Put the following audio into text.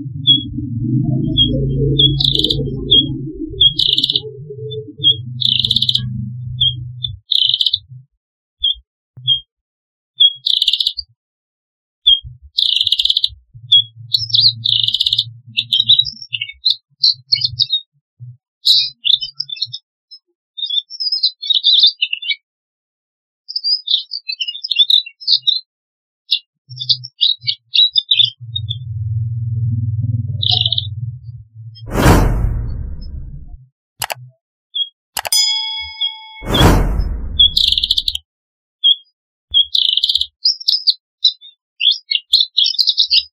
Thank you. you